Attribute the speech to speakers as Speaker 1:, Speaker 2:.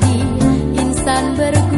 Speaker 1: insan berkualitas